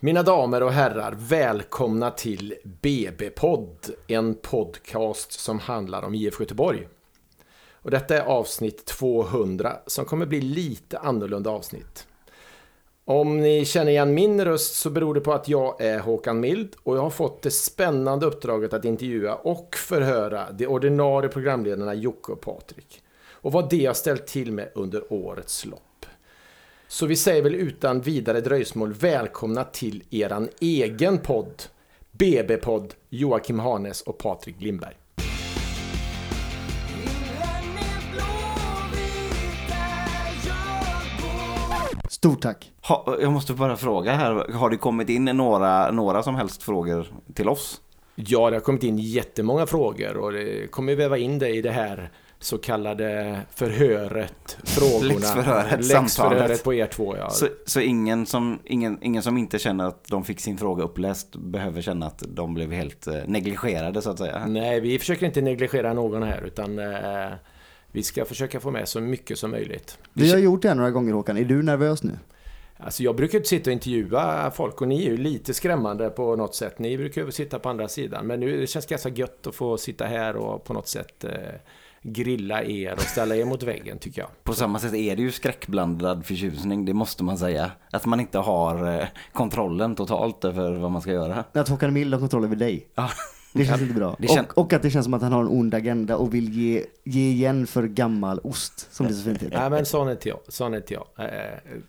Mina damer och herrar, välkomna till BB-podd, en podcast som handlar om IF Göteborg. Och detta är avsnitt 200 som kommer bli lite annorlunda avsnitt. Om ni känner igen min röst så beror det på att jag är Håkan Mild och jag har fått det spännande uppdraget att intervjua och förhöra de ordinarie programledarna Jocke och Patrik. Och vad det har ställt till med under årets lopp. Så vi säger väl utan vidare dröjsmål välkomna till eran egen podd. BB-podd Joakim Hanes och Patrik Lindberg. Stort tack. Ha, jag måste bara fråga här, har det kommit in några, några som helst frågor till oss? Ja, det har kommit in jättemånga frågor och det kommer väva in det i det här så kallade förhöret, frågorna. Läxförhöret, Läxförhöret på er två, ja. Så, så ingen, som, ingen, ingen som inte känner att de fick sin fråga uppläst behöver känna att de blev helt eh, negligerade så att säga? Nej, vi försöker inte negligera någon här utan eh, vi ska försöka få med så mycket som möjligt. Vi har gjort det några gånger Håkan. Är du nervös nu? Alltså jag brukar inte sitta och intervjua folk och ni är ju lite skrämmande på något sätt. Ni brukar ju sitta på andra sidan. Men nu det känns det ganska gött att få sitta här och på något sätt eh, grilla er och ställa er mot väggen tycker jag. På samma sätt är det ju skräckblandad förtjusning, det måste man säga. Att man inte har eh, kontrollen totalt över vad man ska göra. Att Håkan Mild har kontroll över dig. Ja. Det känns inte bra. Det kän- och, och att det känns som att han har en ond agenda och vill ge, ge igen för gammal ost, som det så fint heter. Nej men sån är inte jag. Sån är inte jag. Eh,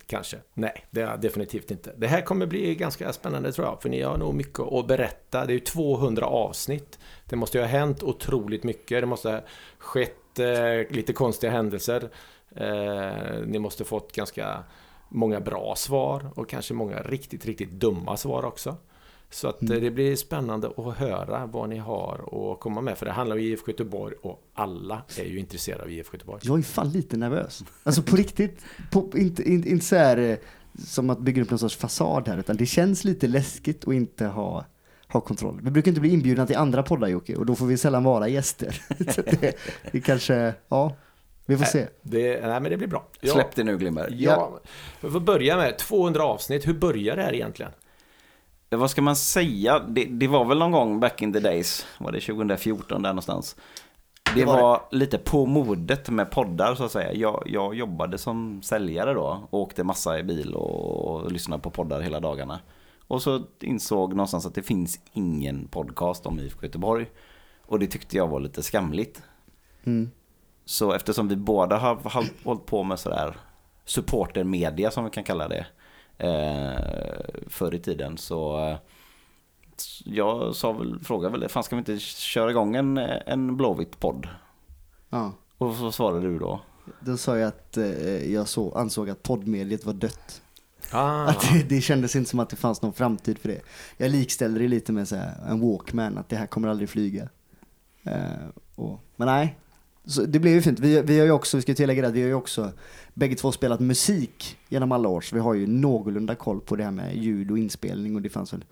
kanske. Nej, det är jag definitivt inte. Det här kommer bli ganska spännande tror jag. För ni har nog mycket att berätta. Det är ju 200 avsnitt. Det måste ju ha hänt otroligt mycket. Det måste ha skett eh, lite konstiga händelser. Eh, ni måste fått ganska många bra svar och kanske många riktigt, riktigt dumma svar också. Så att eh, det blir spännande att höra vad ni har att komma med. För det handlar om IFK Göteborg och alla är ju intresserade av IFK Göteborg. Jag är fan lite nervös. Alltså på riktigt, på, inte, inte, inte så här eh, som att bygga upp någon sorts fasad här, utan det känns lite läskigt att inte ha, ha kontroll. Vi brukar inte bli inbjudna till andra poddar Jocke, och då får vi sällan vara gäster. Så det, det kanske, ja, vi får se. Det, nej men det blir bra. Ja, Släpp det nu Glimberg. Ja, vi får börja med 200 avsnitt. Hur börjar det här egentligen? Ja, Vad ska man säga? Det, det var väl någon gång back in the days, var det 2014 där någonstans? Det, var var, lite på modet med poddar så att säga. Jag, jag jobbade som säljare då åkte massa i bil och, och lyssnade på poddar hela dagarna. Och så insåg någonstans att det finns ingen podcast om IFK Göteborg. Och det tyckte jag var lite skamligt. Mm. Så eftersom vi båda har har hållit på med sådär supportermedia som vi kan kalla det eh, förr i tiden så eh, jag sa väl, frågade väl, fan ska vi inte köra igång en, en Blåvitt podd? Ja. Och så svarade du då? Då sa jag att eh, jag så, ansåg att poddmediet var dött. Ah, Att det, det kändes inte som att det fanns någon framtid för det. Jag likställde det lite med så här, en walkman, att det här kommer aldrig flyga. Eh, och, men nej, så det blev ju fint. Vi, vi har ju också, vi ska tillägga det, vi har ju också bägge två spelat musik genom alla år, så vi har ju någorlunda koll på det här med ljud och inspelning och det fanns väl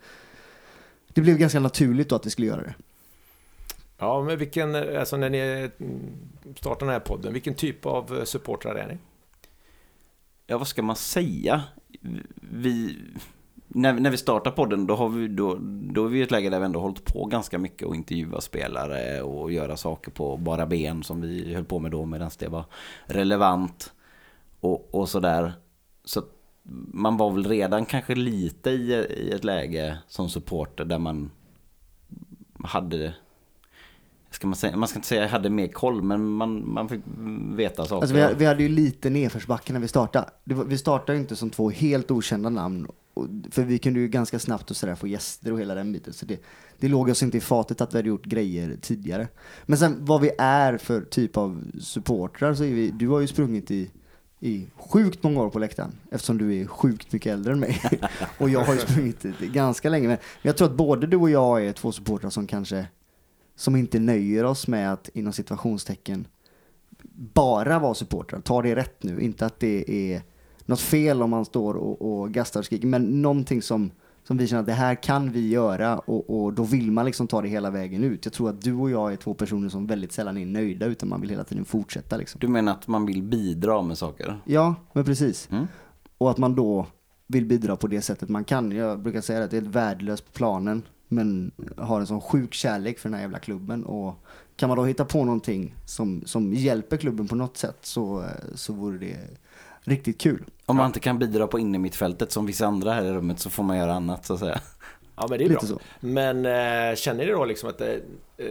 det blev ganska naturligt då att vi skulle göra det. ja, men vilken, alltså när ni startar den här podden, vilken typ av supportrar är ni? Ja vad ska man säga? Vi, när, när vi startar podden då, har vi, då, då är vi i ett läge där vi ändå hållit på ganska mycket och intervjua spelare och göra saker på bara ben som vi höll på med då medan det var relevant och, och sådär. Så man var väl redan kanske lite i, i ett läge som supporter där man hade Ska man, säga, man ska inte säga att jag hade mer koll, men man, man fick veta saker. Alltså vi, vi hade ju lite nedförsbacke när vi startade. Det var, vi startade ju inte som två helt okända namn. Och, för vi kunde ju ganska snabbt och sådär få gäster och hela den biten. Så det, det låg oss inte i fatet att vi hade gjort grejer tidigare. Men sen vad vi är för typ av supportrar så är vi, du har ju sprungit i, i sjukt många år på läktaren. Eftersom du är sjukt mycket äldre än mig. och jag har ju sprungit i- ganska länge. Men jag tror att både du och jag är två supportrar som kanske som inte nöjer oss med att inom situationstecken bara vara supportrar. Ta det rätt nu. Inte att det är något fel om man står och, och gastar och skriker, men någonting som, som vi känner att det här kan vi göra och, och då vill man liksom ta det hela vägen ut. Jag tror att du och jag är två personer som väldigt sällan är nöjda utan man vill hela tiden fortsätta liksom. Du menar att man vill bidra med saker? Ja, men precis. Mm. Och att man då vill bidra på det sättet man kan. Jag brukar säga att det är ett värdelöst på planen men har en sån sjuk kärlek för den här jävla klubben och kan man då hitta på någonting som, som hjälper klubben på något sätt så, så vore det riktigt kul. Om man inte kan bidra på innermittfältet som vissa andra här i rummet så får man göra annat så att säga. Ja men det är Lite bra. så. Men eh, känner ni då liksom att det, eh,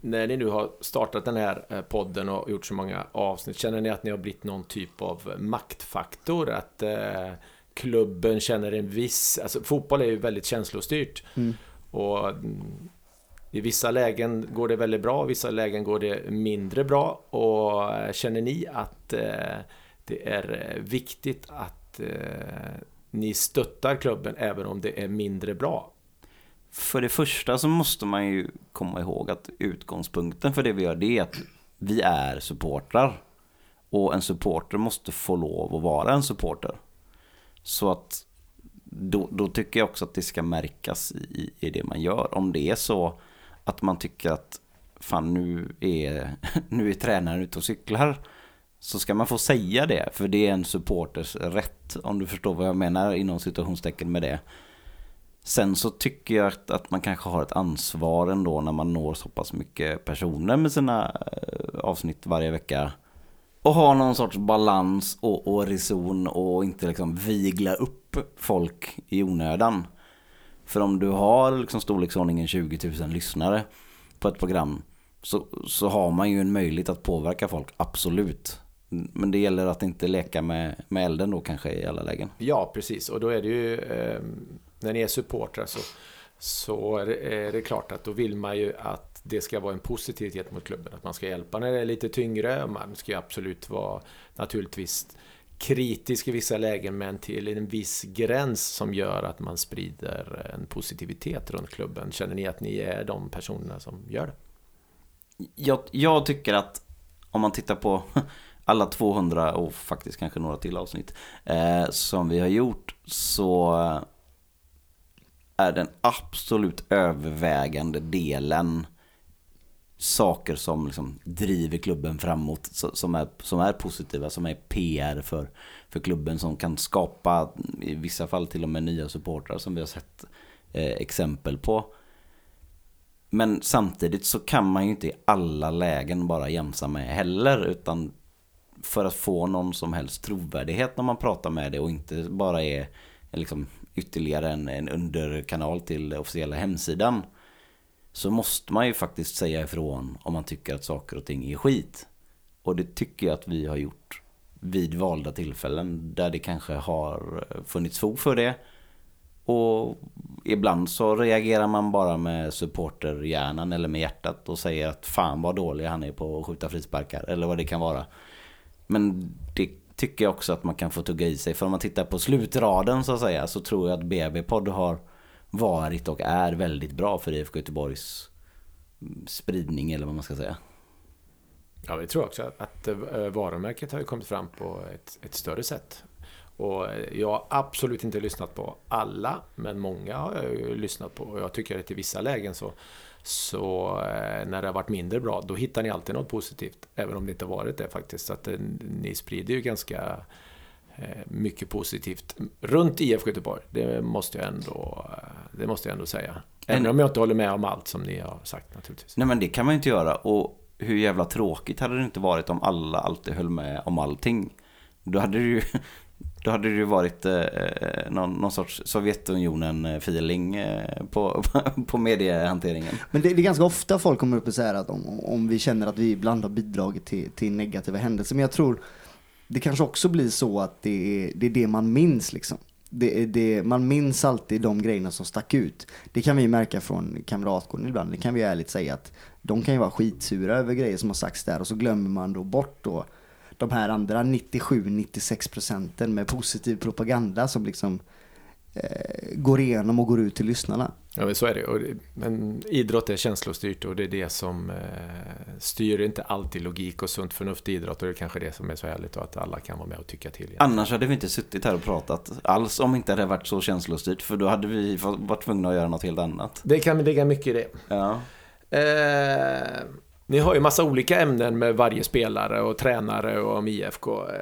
när ni nu har startat den här eh, podden och gjort så många avsnitt, känner ni att ni har blivit någon typ av maktfaktor? Att eh, klubben känner en viss, alltså fotboll är ju väldigt känslostyrt. Mm. Och mm, i vissa lägen går det väldigt bra, i vissa lägen går det mindre bra. Och eh, känner ni att eh, det är eh, viktigt att eh, ni stöttar klubben även om det är mindre bra? För det första så måste man ju komma ihåg att utgångspunkten för det vi gör det är att vi är supportrar. Och en supporter måste få lov att vara en supporter. Så att då, då tycker jag också att det ska märkas i, i det man gör. Om det är så att man tycker att fan nu är, nu är tränaren ute och cyklar. Så ska man få säga det, för det är en supporters rätt. Om du förstår vad jag menar inom situationstecken med det. Sen så tycker jag att, att man kanske har ett ansvar ändå när man når så pass mycket personer med sina eh, avsnitt varje vecka. Och ha någon sorts balans och, och reson och inte liksom vigla upp folk i onödan. För om du har liksom storleksordningen 20 000 lyssnare på ett program så, så har man ju en möjlighet att påverka folk, absolut. Men det gäller att inte leka med, med elden då kanske i alla lägen. Ja, precis. Och då är det ju, eh, när ni är supportrar så, så är det, klart att då vill man ju att det ska vara en positivitet mot klubben. Att man ska hjälpa när det är lite tyngre. Man ska ju absolut vara naturligtvis kritisk i vissa lägen men till en viss gräns som gör att man sprider en positivitet runt klubben. Känner ni att ni är de personerna som gör det? Jag, jag tycker att om man tittar på alla 200 och faktiskt kanske några till avsnitt eh, som vi har gjort så är den absolut övervägande delen saker som liksom driver klubben framåt, som är, som är positiva, som är PR för, för klubben, som kan skapa i vissa fall till och med nya supportrar som vi har sett eh, exempel på. Men samtidigt så kan man ju inte i alla lägen bara jämsa med heller, utan för att få någon som helst trovärdighet när man pratar med det och inte bara är liksom ytterligare en, en underkanal till officiella hemsidan så måste man ju faktiskt säga ifrån om man tycker att saker och ting är skit. Och det tycker jag att vi har gjort vid valda tillfällen där det kanske har funnits fog för det. Och ibland så reagerar man bara med supporterhjärnan eller med hjärtat och säger att fan vad dålig han är på att skjuta frisparkar eller vad det kan vara. Men det tycker jag också att man kan få tugga i sig. För om man tittar på slutraden så att säga så tror jag att BB-podd har varit och är väldigt bra för IFK Göteborgs mm, spridning eller vad man ska säga. Ja, vi tror också att, att varumärket har kommit fram på ett, ett större sätt. Och jag har absolut inte lyssnat på alla, men många har jag ju lyssnat på. Och jag tycker att i vissa lägen så, så eh, när det har varit mindre bra, då hittar ni alltid något positivt. Även om det inte har varit det faktiskt. Så att eh, ni sprider ju ganska eh, mycket positivt runt IFK Göteborg. Det måste jag ändå, det måste jag ändå säga. Även om jag inte håller med om allt som ni har sagt naturligtvis. Nej men det kan man ju inte göra. Och hur jävla tråkigt hade det inte varit om alla alltid höll med om allting. Då hade det ju, då hade det ju varit eh, eh någon, någon sorts Sovjetunionen-feeling eh, eh, på, på mediehanteringen. Men det, det är ganska ofta folk kommer upp och säger att om, om vi känner att vi ibland har bidragit till, till negativa händelser. Men jag tror det kanske också blir så att det är det, är det man minns liksom. Det det, man minns alltid de grejerna som stack ut. Det kan vi märka från kamratgården ibland. Det kan vi ärligt säga att de kan ju vara skitsura över grejer som har sagts där och så glömmer man då bort då de här andra 97-96 procenten med positiv propaganda som liksom eh, går igenom och går ut till lyssnarna. Ja, men så är det. Och Men idrott är känslostyrt och det är det som eh, styr inte alltid logik och sunt förnuft i idrott. Och det är kanske det som är så härligt och att alla kan vara med och tycka till. Annars hade vi inte suttit här och pratat alls om inte det hade varit så känslostyrt. För då hade vi varit tvungna att göra något helt annat. Det kan ligga mycket i det. Ja. Eh, ni har ju massa olika ämnen med varje spelare och tränare och om IFK. Eh,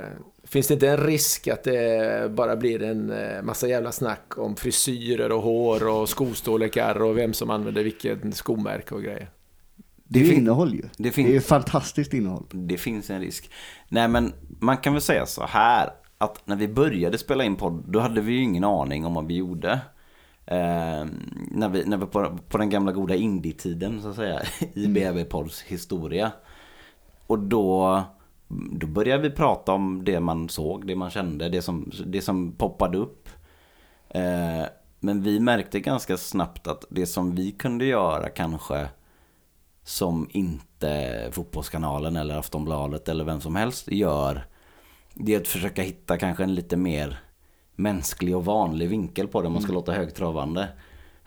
Finns det inte en risk att det bara blir en eh, massa jävla snack om frisyrer och hår och skostorlekar och vem som använder vilket skomärke och grejer? Det är fin- innehåll ju. det Det, är ju fantastiskt innehåll. Det finns en risk. Nej men man kan väl säga så här att när vi började spela in podd då hade vi ju ingen aning om vad vi gjorde. Eh, när vi, när vi på, på den gamla goda indie-tiden så att säga i BB-podds historia. Och då, då började vi prata om det man såg, det man kände, det som, det som poppade upp. Eh, men vi märkte ganska snabbt att det som vi kunde göra kanske som inte Fotbollskanalen eller Aftonbladet eller vem som helst gör. Det är att försöka hitta kanske en lite mer mänsklig och vanlig vinkel på det om man ska låta högtravande.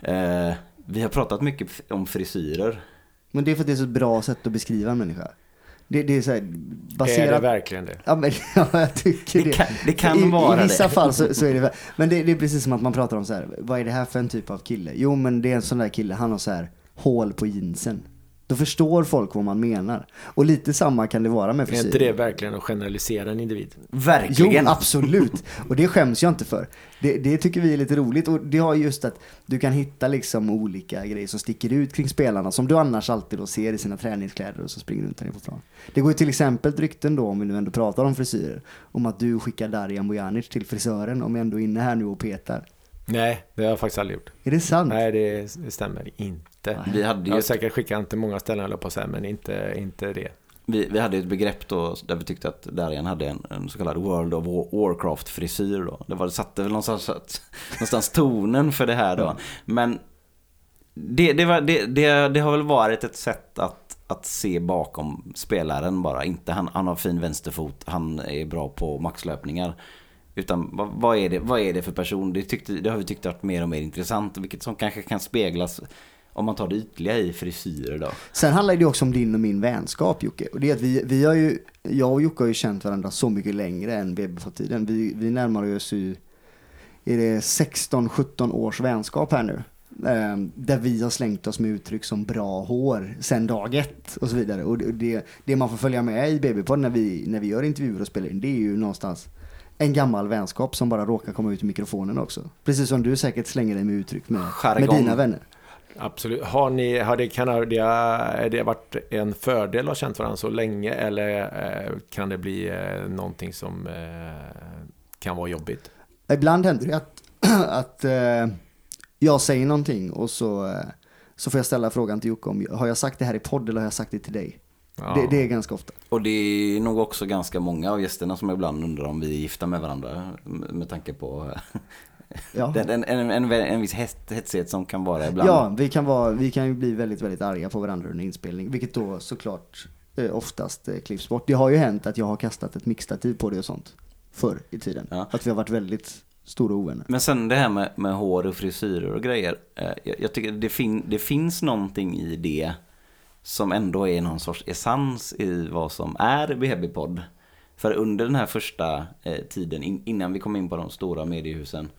Eh, vi har pratat mycket om frisyrer. Men det är för att det är så ett bra sätt att beskriva en människa. Det, det är så här, Är det baserat... verkligen det? Ja, men, ja, jag tycker Det det. kan- det kan I, vara I vissa det. fall så, så är det Men det, det är precis som att man pratar om så här, vad är det här för en typ av kille? Jo, men det är en sån där kille, han har så här hål på jeansen. Då förstår folk vad man menar. Och lite samma kan det vara med Är inte det verkligen att generalisera en individ? Jo, Verkligen! absolut. Och det skäms jag inte för. Det, det tycker vi är lite roligt. Och det har just att du kan hitta liksom olika grejer som sticker ut kring spelarna som du annars alltid då ser i sina träningskläder och så springer runt nere på plan. Det går ju till exempel rykten då, om vi nu ändå pratar om frisyrer, om att du skickar Darijan Bojanic till frisören om jag ändå är inne här nu och petar. Nej, det har jag faktiskt aldrig gjort. Är det sant? Nej, det, stämmer inte. Vi hade Jag ju har ett, säkert skickat den till många ställen, jag på att säga, men inte, inte det. vi, vi hade ett begrepp då där vi tyckte att Darjan hade en, en så kallad World of War- Warcraft-frisyr då. Det var, det satte väl någonstans, någonstans tonen för det här då. Men det, det, var, det, det, det har väl varit ett sätt att, att se bakom spelaren bara. Inte han, han har fin vänsterfot, han är bra på maxlöpningar. Utan vad, vad, är det, vad är det för person? Det, tyckte, det har vi tyckt varit mer och mer intressant. Vilket som kanske kan speglas om man tar det ytliga i frisyrer då. Sen handlar det också om din och min vänskap Jocke. Och det är att vi, vi har ju, jag och Jocke har ju känt varandra så mycket längre än BB-tiden. Vi, vi närmar oss ju, är det 16-17 års vänskap här nu. Ehm, där vi har slängt oss med uttryck som bra hår sen dag ett och så vidare. Och det, det, man får följa med i BB-podd när vi, när vi gör intervjuer och spelar in, det är ju någonstans en gammal vänskap som bara råkar komma ut i mikrofonen också. Precis som du säkert slänger dig med uttryck med, med dina vänner. Absolut. Har ni, har det, kan det, det varit en fördel att ha känt varandra så länge eller eh, kan det bli eh, någonting som eh, kan vara jobbigt? Ibland händer det att, att jag säger någonting och så, så får jag ställa frågan till Jocke om har jag sagt det här i podd eller har jag sagt det till dig? Ja. Det, det är ganska ofta. Och det är nog också ganska många av gästerna som ibland undrar om vi är gifta med varandra. Med tanke på Ja. en, en, en, en viss het- hetsighet som kan vara ibland. Ja, vi kan, vara, vi kan ju bli väldigt, väldigt arga på varandra under inspelning, vilket då såklart eh, oftast eh, klipps bort. Det har ju hänt att jag har kastat ett mixtativ på det och sånt förr i tiden. Ja. Att vi har varit väldigt stora ovänner. Men sen det här med, med hår och frisyrer och grejer. Eh, jag, jag tycker det, fin, det finns någonting i det som ändå är någon sorts essens i vad som är BB-podd. För under den här första eh, tiden, in, innan vi kom in på de stora mediehusen,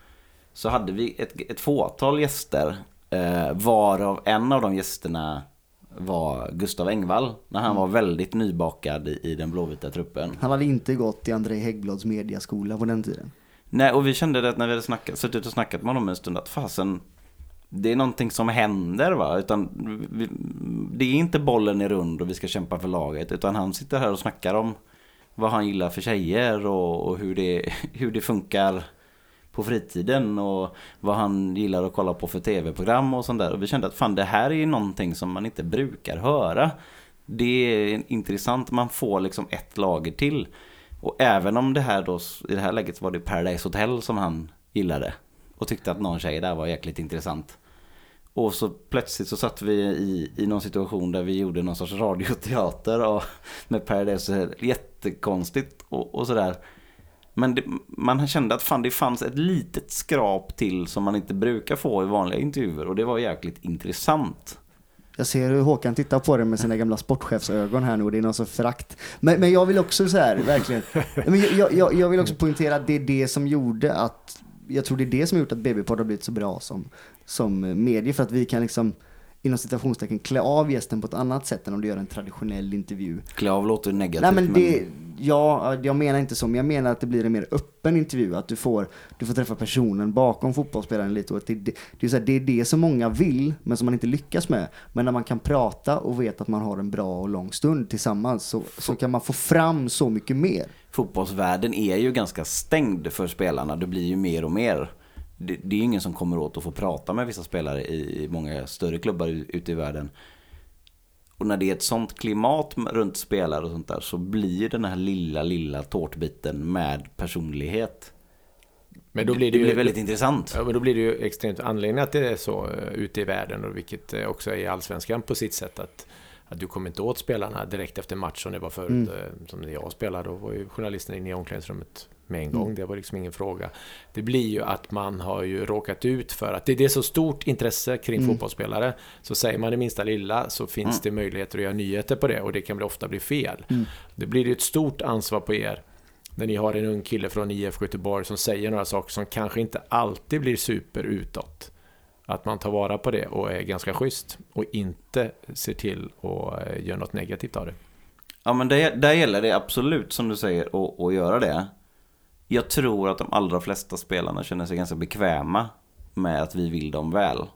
så hade vi ett, ett fåtal gäster, eh, varav en av de gästerna var Gustav Engvall, när han var väldigt nybakad i, i den blåvita truppen. Han hade inte gått i Andrei Häggblads mediaskola på den tiden. Nej, och vi kände det att när vi hade snackat, suttit och snackat med honom en stund att fasen, det är någonting som händer va. Utan vi, det är inte bollen är rund och vi ska kämpa för laget. Utan han sitter här och snackar om vad han gillar för tjejer och, och hur, det, hur det funkar på fritiden och vad han gillar att kolla på för tv-program och sånt där. Och vi kände att fan det här är ju någonting som man inte brukar höra. Det är intressant, man får liksom ett lager till. Och även om det här då, i det här läget var det Paradise Hotel som han gillade. Och tyckte att någon tjej där var jäkligt intressant. Och så plötsligt så satt vi i, i någon situation där vi gjorde någon sorts radioteater och, med Paradise Hotel. Jättekonstigt och, och sådär. Men det, man kände att fan det fanns ett litet skrap till som man inte brukar få i vanliga intervjuer. Och det var jäkligt intressant. Jag ser hur Håkan tittar på det med sina gamla sportchefsögon här nu och det är någon sorts förakt. Men, men jag vill också så här, verkligen. Men jag, jag, jag vill också poängtera att det är det som gjorde att, jag tror det är det som har gjort att BB-podd har blivit så bra som, som medie. För att vi kan liksom inom citationstecken klä av gästen på ett annat sätt än om du gör en traditionell intervju. Klä av låter negativt. Nej men det, ja, jag menar inte så, men jag menar att det blir en mer öppen intervju. Att du får, du får träffa personen bakom fotbollsspelaren lite. Och det, det, det, är så här, det är det som många vill, men som man inte lyckas med. Men när man kan prata och vet att man har en bra och lång stund tillsammans så, så kan man få fram så mycket mer. Fotbollsvärlden är ju ganska stängd för spelarna. Det blir ju mer och mer. Det, det är ingen som kommer åt att få prata med vissa spelare i många större klubbar ute i världen. Och när det är ett sånt klimat runt spelare och sånt där så blir den här lilla, lilla tårtbiten med personlighet. Men då blir det, det ju, blir väldigt intressant. Ja, men då blir det ju extremt anledning att det är så uh, ute i världen och vilket uh, också är i allsvenskan på sitt sätt att, att du kommer inte åt spelarna direkt efter match som det var förut. Mm. Uh, som när jag spelade, då var ju journalisten inne i omklädningsrummet med en gång. Mm. Det var liksom ingen fråga. Det blir ju att man har ju råkat ut för att det, det är så stort intresse kring mm. fotbollsspelare. Så säger man det minsta lilla så finns mm. det möjligheter att göra nyheter på det och det kan ofta bli fel. Mm. Det blir ju ett stort ansvar på er när ni har en ung kille från IF Göteborg som säger några saker som kanske inte alltid blir super utåt. Att man tar vara på det och är ganska schysst och inte ser till att eh, göra något negativt av det. Ja men det, där gäller det absolut som du säger att göra det. Jag tror att de allra flesta spelarna känner sig ganska bekväma med att vi vill dem väl.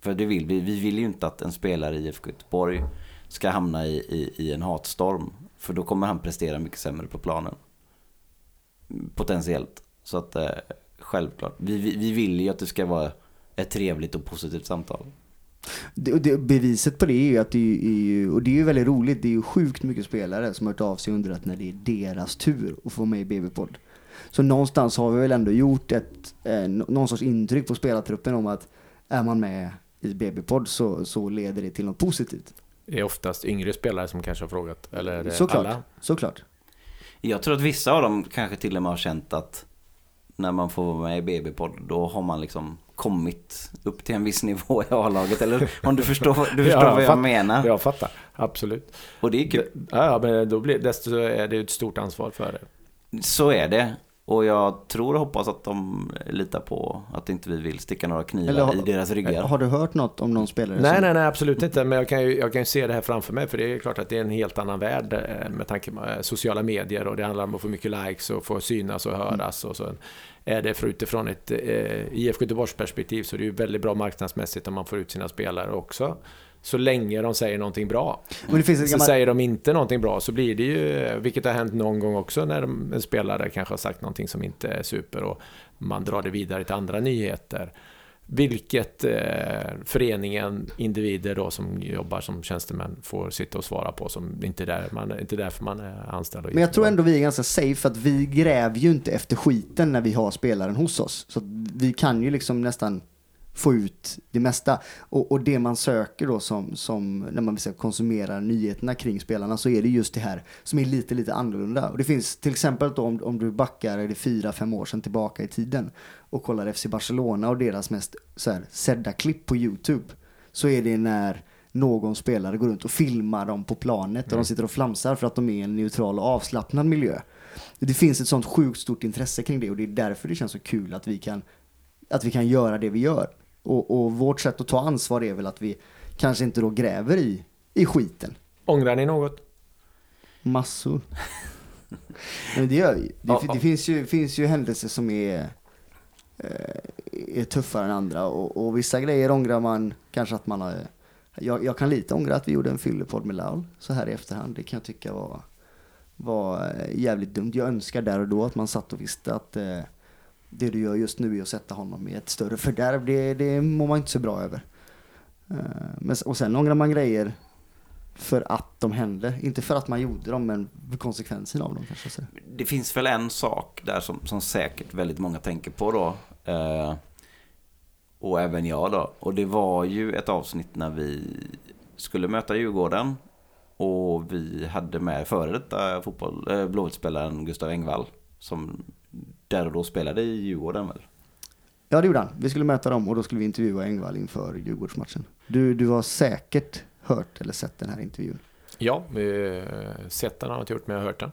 För det vill vi. Vi vill ju inte att en spelare i IFK Göteborg ska hamna i, i, i en hatstorm. För då kommer han prestera mycket sämre på planen. Potentiellt. Så att eh, självklart. Vi, vi, vi vill ju att det ska vara ett trevligt och positivt samtal. Det, det, beviset på det är ju att det är ju, och det är ju väldigt roligt, det är ju sjukt mycket spelare som har hört av sig och undrat när det är deras tur att få med i BB-podd. Så någonstans har vi väl ändå gjort ett, eh, någon sorts intryck på spelartruppen om att är man med i BB-podd så, så leder det till något positivt. Det är oftast yngre spelare som kanske har frågat, eller är det såklart, alla? Såklart. Jag tror att vissa av dem kanske till och med har känt att när man får vara med i BB-podd, då har man liksom kommit upp till en viss nivå i A-laget. Eller om du förstår, du förstår ja, vad jag fatt, menar. Jag fattar, absolut. Och det är kul. Ja, men då blir, desto är det ett stort ansvar för det. Så är det. Och jag tror och hoppas att de litar på att inte vi vill sticka några knivar har, i deras ryggar. Har du hört något om någon spelare? Nej, som... nej, nej, absolut inte. Men jag kan, ju, jag kan ju se det här framför mig. För det är klart att det är en helt annan värld eh, med tanke på eh, sociala medier. Och det handlar om att få mycket likes och få synas och höras. Mm. Och så är det för utifrån ett eh, IF Göteborgs perspektiv så är det ju väldigt bra marknadsmässigt om man får ut sina spelare också så länge de säger någonting bra. Finns så gammal... säger de inte någonting bra så blir det ju, vilket har hänt någon gång också när en spelare kanske har sagt någonting som inte är super och man drar det vidare till andra nyheter. Vilket eh, föreningen, individer då som jobbar som tjänstemän får sitta och svara på som inte är där, man, inte därför man är anställd. Men jag tror ändå vi är ganska safe för att vi gräver ju inte efter skiten när vi har spelaren hos oss. Så vi kan ju liksom nästan få ut det mesta. Och, och, det man söker då som, som när man ska konsumera nyheterna kring spelarna så är det just det här som är lite, lite annorlunda. Och det finns till exempel då om, om du backar är det fyra, fem år sedan tillbaka i tiden och kollar FC Barcelona och deras mest så här, sedda klipp på YouTube så är det när någon spelare går runt och filmar dem på planet och mm. de sitter och flamsar för att de är i en neutral och avslappnad miljö. Det finns ett sånt sjukt stort intresse kring det och det är därför det känns så kul att vi kan, att vi kan göra det vi gör. Och, och, vårt sätt att ta ansvar är väl att vi kanske inte då gräver i, i skiten. Ångrar ni något? Massor. Men det gör vi. Det, det finns, ju, finns ju händelser som är, eh, är tuffare än andra. Och, och, vissa grejer ångrar man kanske att man har... Jag, jag kan lite ångra att vi gjorde en fyllepodd med Laul så här i efterhand. Det kan jag tycka var, var eh, jävligt dumt. Jag önskar där och då att man satt och visste att eh, det du gör just nu är att sätta honom i ett större fördärv. Det, det mår man inte så bra över. Eh, men, och sen ångrar man grejer för att de hände. Inte för att man gjorde dem, men för konsekvensen av dem kanske. Det finns väl en sak där som, som säkert väldigt många tänker på då. Eh, och även jag då. Och det var ju ett avsnitt när vi skulle möta Djurgården. Och vi hade med före detta fotboll, eh, Blåvittspelaren Gustav Engvall. Som där och då spelade i Djurgården väl? Ja det gjorde han. Vi skulle möta dem och då skulle vi intervjua Engvall inför Djurgårdsmatchen. Du, du har säkert hört eller sett den här intervjun? Ja, sett den har jag inte gjort men jag har hört den.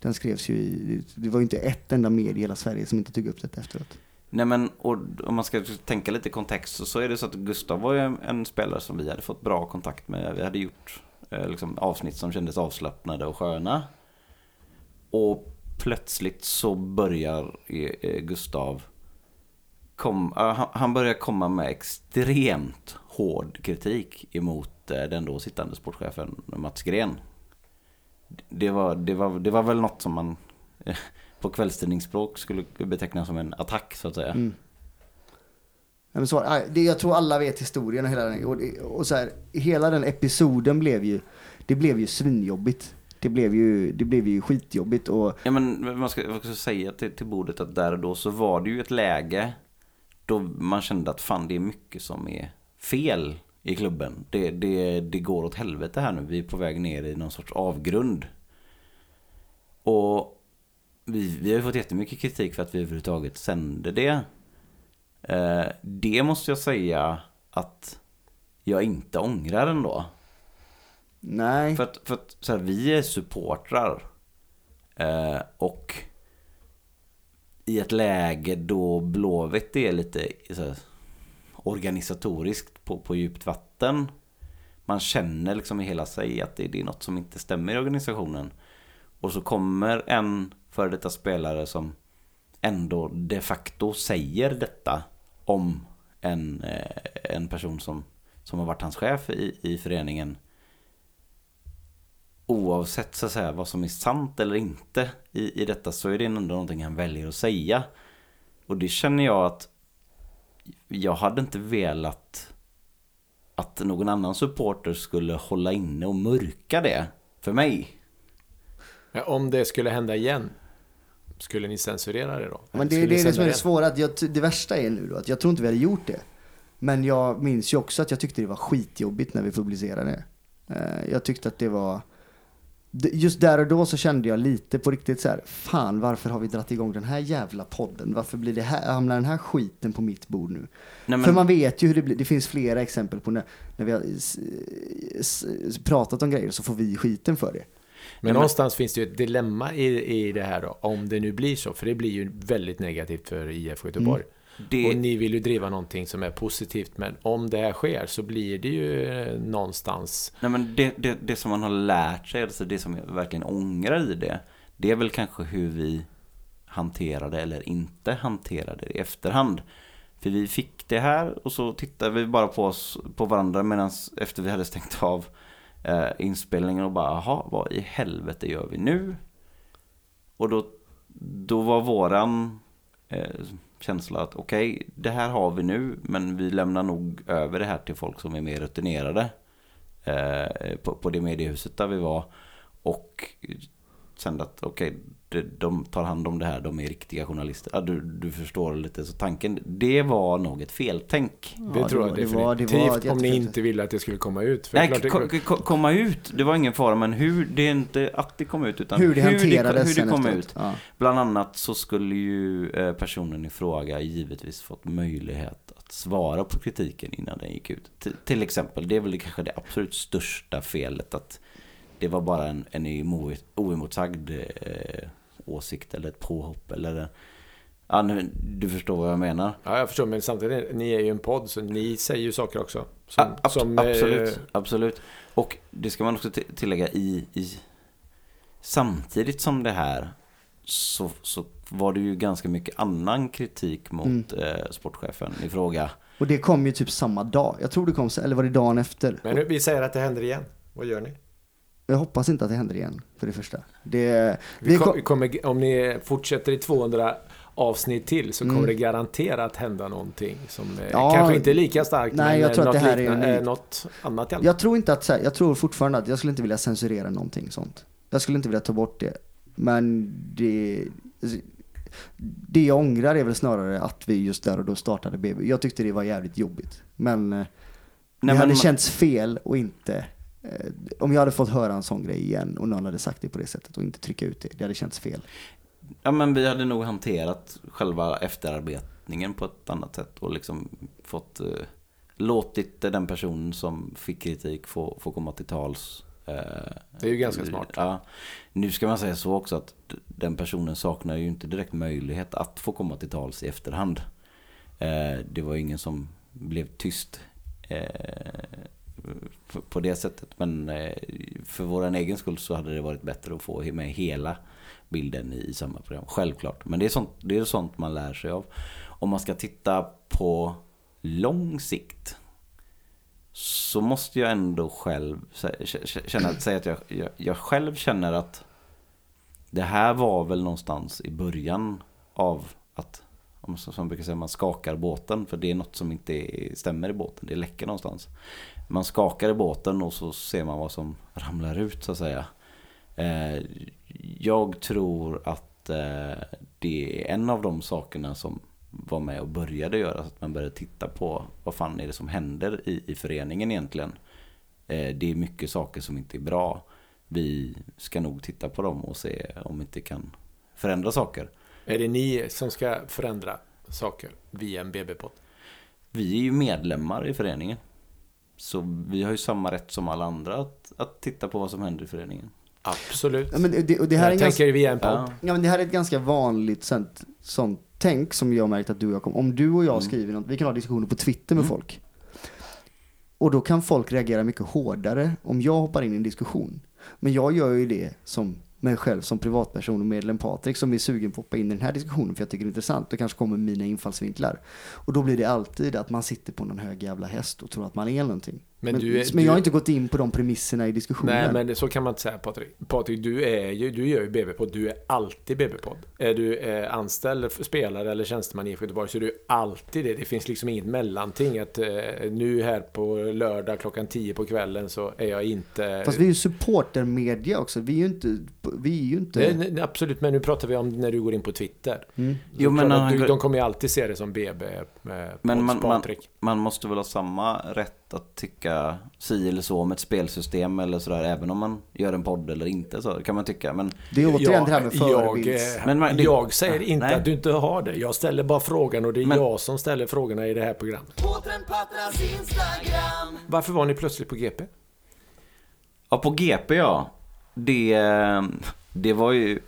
Den skrevs ju i, det var ju inte ett enda medie i hela Sverige som inte tog upp det efteråt. Nej men, och om man ska tänka lite kontext så, så är det så att Gustav var ju en, en spelare som vi hade fått bra kontakt med. Vi hade gjort eh, liksom, avsnitt som kändes avslappnade och sköna. Och plötsligt så börjar eh, eh, Gustav kom, han, börjar komma med extremt hård kritik emot eh, den då sittande sportchefen Mats Gren. Det var, det var, det var väl något som man på kvällstidningsspråk skulle beteckna som en attack så att säga. Mm. Ja, men så, det, jag tror alla vet historien och hela den, och, och så här, hela den episoden blev ju, det blev ju svinjobbigt. Det blev ju, det blev ju skitjobbigt och... Ja men man ska, man ska säga till, till bordet att där och då så var det ju ett läge då man kände att fan det är mycket som är fel i klubben. Det, det, det går åt helvete här nu. Vi är på väg ner i någon sorts avgrund. Och vi, vi har ju fått jättemycket kritik för att vi överhuvudtaget sände det. Eh, det måste jag säga att jag inte ångrar ändå. Nej. För att, för att så här, vi är supportrar. Eh, och i ett läge då Blåvitt är lite så här, organisatoriskt på, på djupt vatten. Man känner liksom i hela sig att det, det är något som inte stämmer i organisationen. Och så kommer en före detta spelare som ändå de facto säger detta om en, eh, en person som, som har varit hans chef i, i föreningen oavsett så att säga, vad som är sant eller inte i, i detta så är det ändå någonting han väljer att säga. Och det känner jag att jag hade inte velat att någon annan supporter skulle hålla inne och mörka det för mig. Men om det skulle hända igen, skulle ni censurera det då? Men det, det är det som är det svåra. Att jag, det värsta är nu då att jag tror inte vi hade gjort det. Men jag minns ju också att jag tyckte det var skitjobbigt när vi publicerade det. Eh, Jag tyckte att det var... Just där och då så kände jag lite på riktigt så här, fan varför har vi dragit igång den här jävla podden? Varför blir det här, hamnar den här skiten på mitt bord nu? Nej, För man vet ju hur det blir, det finns flera exempel på när, när vi har pratat om grejer så får vi skiten för det. Men någonstans finns det ju ett dilemma i, i det här då, om det nu blir så. För det blir ju väldigt negativt för IF Göteborg. Det, Och ni vill ju driva någonting som är positivt, men om det här sker så blir det ju eh, någonstans... Nej men det, det, det som man har lärt sig, alltså det som jag verkligen ångrar i det, det är väl kanske hur vi hanterade eller inte hanterade det i efterhand. För vi fick det här och så tittade vi bara på oss, på varandra medan efter vi hade stängt av eh, inspelningen och bara, jaha, vad i helvete gör vi nu? Och då, då var våran eh, känsla att okej, det här har vi nu, men vi lämnar nog över det här till folk som är mer rutinerade eh, på, på det mediehuset där vi var. Och sen att okej, okay, de tar hand om det här, de är riktiga journalister. Ja, du, du förstår lite, så tanken, det var nog ett feltänk. Det Ja, tror det jag var- det var- det definitivt, var om ni inte ville att det skulle komma ut. För Nej, klart det- ko- ko- komma ut, det var ingen fara, men hur, det är inte att det kom ut, utan Hur det hanterades hur det sen kom efteråt. ut. Ja. Bland annat så skulle ju eh, personen i fråga givetvis fått möjlighet att svara på kritiken innan den gick ut. Till, till exempel, det är väl kanske det absolut största felet att det var bara en, en emo- oemotsagd eh, åsikt eller ett påhopp eller Ja, nu, du förstår vad jag menar. Ja, jag förstår, men samtidigt, ni är ju en podd, så ni säger ju saker också. Som, A- ab- som, eh, absolut, absolut. Och det ska man också ti- tillägga i, i samtidigt som det här så, så var det ju ganska mycket annan kritik mot Mm. eh, sportchefen i fråga. Och det kom ju typ samma dag. Jag tror det kom, eller var det dagen efter? Men nu, vi säger att det händer igen. Vad gör ni? Jag hoppas inte att det händer igen, för det första. Det, Vi vi kom, vi kommer, om ni fortsätter i 200 avsnitt till så kommer Mm. det garanterat hända någonting som eh, Ja, kanske inte är lika starkt nej, men jag eh, tror att något, det här är liknande- unikt. eh, något annat jag tror inte att, jag tror fortfarande att jag skulle inte vilja censurera någonting sånt. Jag skulle inte vilja ta bort det. Men det, det jag ångrar är väl snarare att vi just där och då startade BB. Jag tyckte det var jävligt jobbigt. Men eh, det Nej, hade men- känts fel och inte om jag hade fått höra en sån grej igen och någon hade sagt det på det sättet och inte trycka ut det. Det hade känts fel. Ja men vi hade nog hanterat själva efterarbetningen på ett annat sätt och liksom fått eh, låtit den personen som fick kritik få, få komma till tals. Eh, Det är ju ganska smart. Ja. Nu ska man säga så också att den personen saknar ju inte direkt möjlighet att få komma till tals i efterhand. Eh, det var ingen som blev tyst eh, på- det sättet. Men eh, för vår egen skull så hade det varit bättre att få med hela bilden i samma program. Självklart. Men det är sånt, det är sånt man lär sig av. Om man ska titta på lång sikt så måste jag ändå själv känna, säga att jag, jag, jag själv känner att det här var väl någonstans i början av att, om man- som man brukar säga, man skakar båten. För det är något som inte stämmer i båten, det läcker någonstans. Man skakar i båten och så ser man vad som ramlar ut så att säga. Eh, jag tror att eh, det är en av de sakerna som var med och började göra. Så att man började titta på vad fan är det som händer i, i föreningen egentligen. Eh, det är mycket saker som inte är bra. Vi ska nog titta på dem och se om vi inte kan förändra saker. Är det ni som ska förändra saker via en BB-podd? Vi är ju medlemmar i föreningen. Så vi har ju samma rätt som alla andra att, att titta på vad som händer i föreningen. Absolut. Ja, men det, och det här är jag en ganska, tänker via en podd. Ja. ja, men det här är ett ganska vanligt sånt, sånt tänk som jag har märkt att du och jag kommer. Om du och jag Mm. skriver något, vi kan ha diskussioner på Twitter med Mm. folk. Och då kan folk reagera mycket hårdare om jag hoppar in i en diskussion. Men jag gör ju det som mig själv som privatperson och medlem Patrik som är sugen på att hoppa in i den här diskussionen för jag tycker det är intressant och kanske kommer mina infallsvinklar. Och då blir det alltid att man sitter på någon hög jävla häst och tror att man är någonting. Men Men, du är- men jag har du- inte gått in på de premisserna i diskussionen. Nej, men det- så kan man inte säga Patrik. Patrik, du, är ju, du gör ju BB-podd. Du är alltid BB-podd. Är du eh, anställd spelare eller tjänsteman i Göteborg så är du alltid det. Det finns liksom inget mellanting. Att eh, nu här på lördag klockan 10 på kvällen så är jag inte... Fast vi är ju supportermedia också. Vi är ju inte... Vi är ju inte... Nej, absolut, men nu pratar vi om när du går in på Twitter. Mm. Jo, men han du, de kommer ju alltid se det som BB. Med Men man, man, Patrik. man måste väl ha samma rätt att tycka si eller så om ett spelsystem eller sådär. Även om man gör en podd eller inte så kan man tycka. Men Det är återigen Jag- det här med jag, förebilds... eh, Men man- det- jag säger inte Nej. att du inte har det. Jag ställer bara frågan och det är Men- jag som ställer frågorna i det här programmet. Varför var ni plötsligt på GP? Ja, på GP ja. Det, det var ju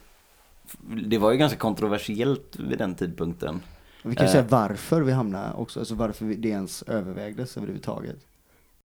det var ju ganska kontroversiellt vid den tidpunkten. Vi kan ju Eh. säga varför vi hamnade också, alltså varför vi- det ens övervägdes överhuvudtaget.